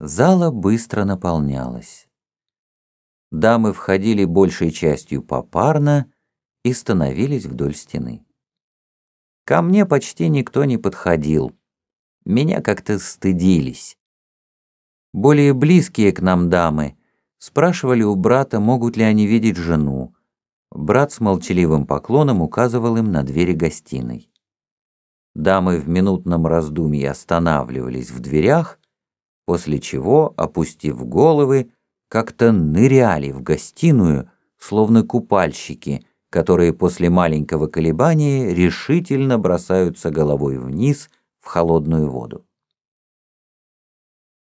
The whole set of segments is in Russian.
Зала быстро наполнялась. Дамы входили большей частью попарно и становились вдоль стены. Ко мне почти никто не подходил. Меня как-то стыдились. Более близкие к нам дамы спрашивали у брата, могут ли они видеть жену. Брат с молчаливым поклоном указывал им на двери гостиной. Дамы в минутном раздумье останавливались в дверях после чего, опустив головы, как-то ныряли в гостиную, словно купальщики, которые после маленького колебания решительно бросаются головой вниз в холодную воду.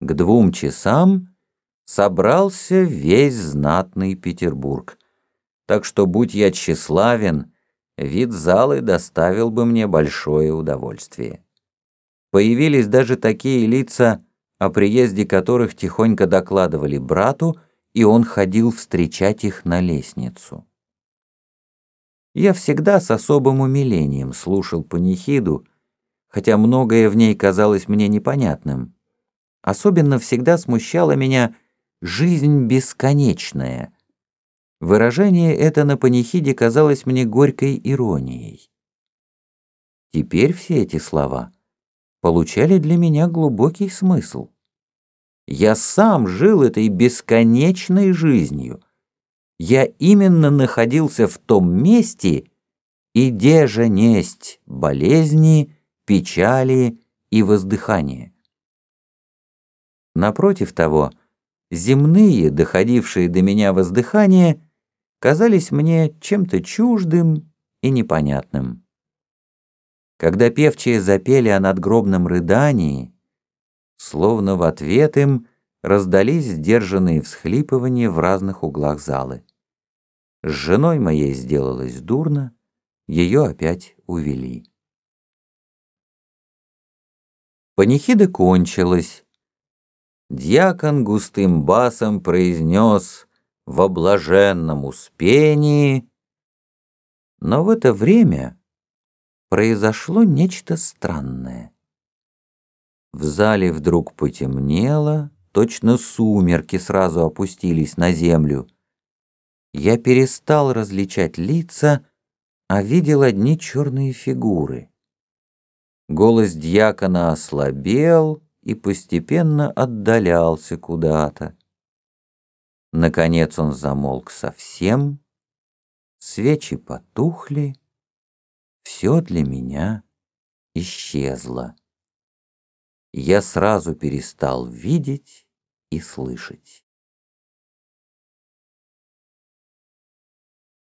К двум часам собрался весь знатный Петербург, так что, будь я тщеславен, вид залы доставил бы мне большое удовольствие. Появились даже такие лица, о приезде которых тихонько докладывали брату, и он ходил встречать их на лестницу. Я всегда с особым умилением слушал панихиду, хотя многое в ней казалось мне непонятным. Особенно всегда смущала меня «жизнь бесконечная». Выражение это на панихиде казалось мне горькой иронией. Теперь все эти слова получали для меня глубокий смысл. Я сам жил этой бесконечной жизнью. Я именно находился в том месте, где же несть болезни, печали и воздыхания. Напротив того, земные, доходившие до меня воздыхания, казались мне чем-то чуждым и непонятным. Когда певчие запели о надгробном рыдании, Словно в ответ им раздались сдержанные всхлипывания в разных углах залы. С женой моей сделалось дурно, ее опять увели. Панихида кончилась. Дьякон густым басом произнес «во блаженном успении», но в это время произошло нечто странное. В зале вдруг потемнело, точно сумерки сразу опустились на землю. Я перестал различать лица, а видел одни черные фигуры. Голос дьякона ослабел и постепенно отдалялся куда-то. Наконец он замолк совсем, свечи потухли, все для меня исчезло я сразу перестал видеть и слышать.